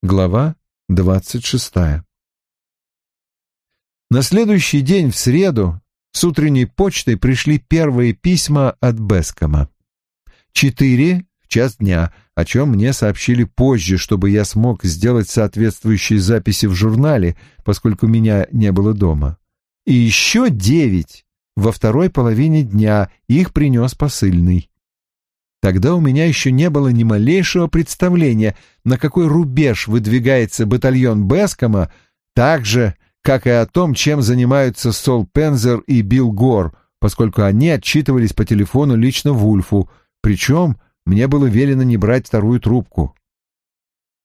Глава двадцать шестая. На следующий день, в среду, с утренней почтой пришли первые письма от Бескома. Четыре в час дня, о чем мне сообщили позже, чтобы я смог сделать соответствующие записи в журнале, поскольку меня не было дома. И еще девять во второй половине дня их принес посыльный. Тогда у меня еще не было ни малейшего представления, на какой рубеж выдвигается батальон Бескома, так же, как и о том, чем занимаются Сол Пензер и Билл Гор, поскольку они отчитывались по телефону лично Вульфу, причем мне было велено не брать вторую трубку.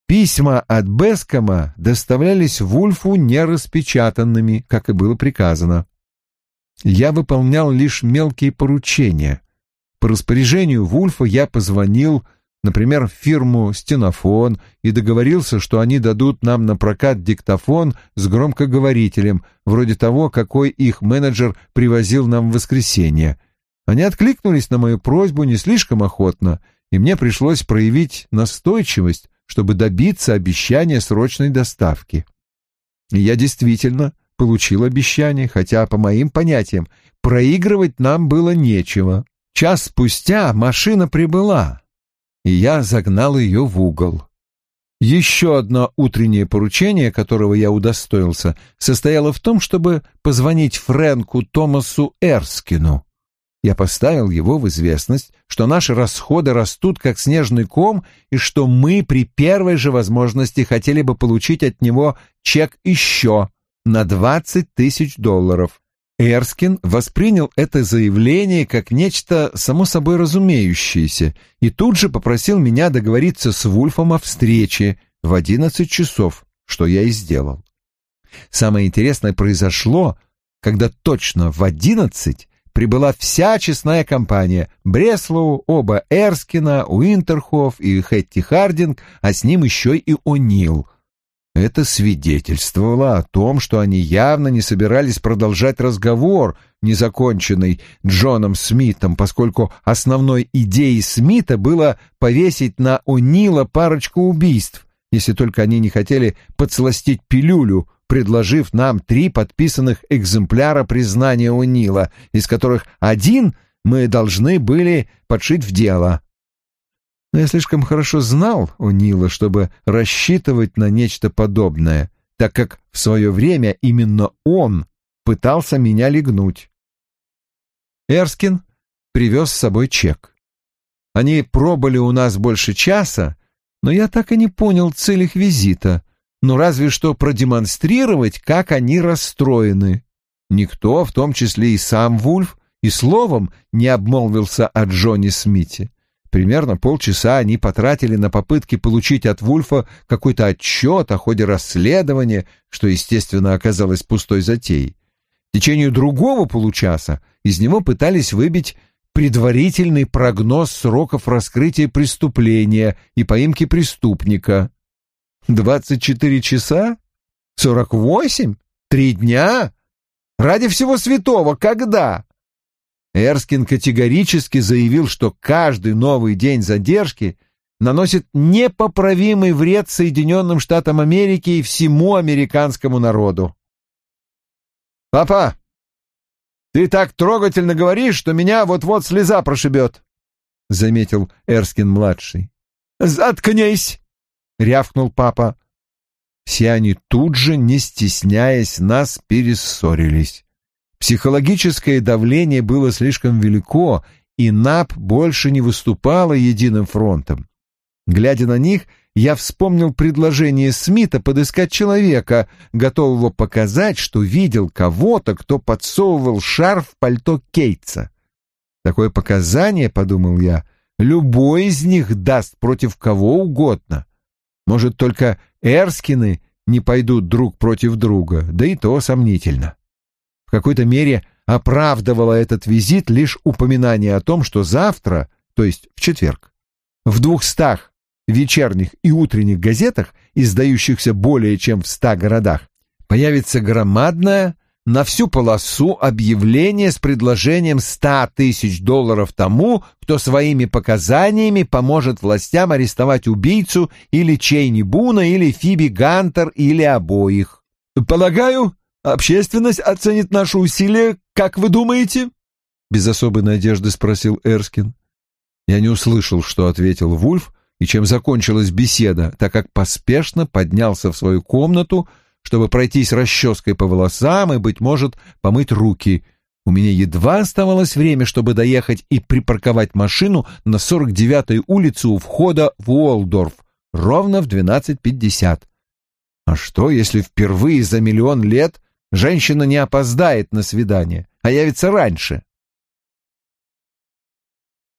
Письма от Бескома доставлялись Вульфу нераспечатанными, как и было приказано. Я выполнял лишь мелкие поручения. По распоряжению Вульфа я позвонил, например, в фирму «Стенофон» и договорился, что они дадут нам на прокат диктофон с громкоговорителем, вроде того, какой их менеджер привозил нам в воскресенье. Они откликнулись на мою просьбу не слишком охотно, и мне пришлось проявить настойчивость, чтобы добиться обещания срочной доставки. И я действительно получил обещание, хотя, по моим понятиям, проигрывать нам было нечего. Час спустя машина прибыла, и я загнал ее в угол. Еще одно утреннее поручение, которого я удостоился, состояло в том, чтобы позвонить Фрэнку Томасу Эрскину. Я поставил его в известность, что наши расходы растут как снежный ком и что мы при первой же возможности хотели бы получить от него чек еще на 20 тысяч долларов. Эрскин воспринял это заявление как нечто само собой разумеющееся и тут же попросил меня договориться с Вульфом о встрече в одиннадцать часов, что я и сделал. Самое интересное произошло, когда точно в одиннадцать прибыла вся честная компания — Бреслоу, оба Эрскина, Уинтерхоф и Хэтти Хардинг, а с ним еще и О'Нил — это свидетельствовало о том, что они явно не собирались продолжать разговор, незаконченный Джоном Смитом, поскольку основной идеей Смита было повесить на О'Нила парочку убийств, если только они не хотели подсластить пилюлю, предложив нам три подписанных экземпляра признания О'Нила, из которых один мы должны были подшить в дело но я слишком хорошо знал О'Нила, чтобы рассчитывать на нечто подобное, так как в свое время именно он пытался меня легнуть. Эрскин привез с собой чек. Они пробыли у нас больше часа, но я так и не понял цель их визита, ну разве что продемонстрировать, как они расстроены. Никто, в том числе и сам Вульф, и словом не обмолвился о Джонни Смите. Примерно полчаса они потратили на попытки получить от Вульфа какой-то отчет о ходе расследования, что, естественно, оказалось пустой затеей. В течение другого получаса из него пытались выбить предварительный прогноз сроков раскрытия преступления и поимки преступника. Двадцать четыре часа? Сорок восемь? Три дня? Ради всего святого, когда? Эрскин категорически заявил, что каждый новый день задержки наносит непоправимый вред Соединенным Штатам Америки и всему американскому народу. «Папа, ты так трогательно говоришь, что меня вот-вот слеза прошибет», — заметил Эрскин-младший. «Заткнись!» — рявкнул папа. Все они тут же, не стесняясь нас, перессорились. Психологическое давление было слишком велико, и НАП больше не выступала единым фронтом. Глядя на них, я вспомнил предложение Смита подыскать человека, готового показать, что видел кого-то, кто подсовывал шар в пальто Кейтса. Такое показание, подумал я, любой из них даст против кого угодно. Может, только Эрскины не пойдут друг против друга, да и то сомнительно какой-то мере оправдывало этот визит лишь упоминание о том, что завтра, то есть в четверг, в двухстах вечерних и утренних газетах, издающихся более чем в ста городах, появится громадная на всю полосу объявление с предложением ста тысяч долларов тому, кто своими показаниями поможет властям арестовать убийцу или Чейни Буна, или Фиби Гантер, или обоих. «Полагаю, общественность оценит наши усилия, как вы думаете?» Без особой надежды спросил Эрскин. Я не услышал, что ответил Вульф, и чем закончилась беседа, так как поспешно поднялся в свою комнату, чтобы пройтись расческой по волосам и, быть может, помыть руки. У меня едва оставалось время, чтобы доехать и припарковать машину на 49-й улице у входа в Уолдорф ровно в 12.50. А что, если впервые за миллион лет женщина не опоздает на свидание, а явится раньше?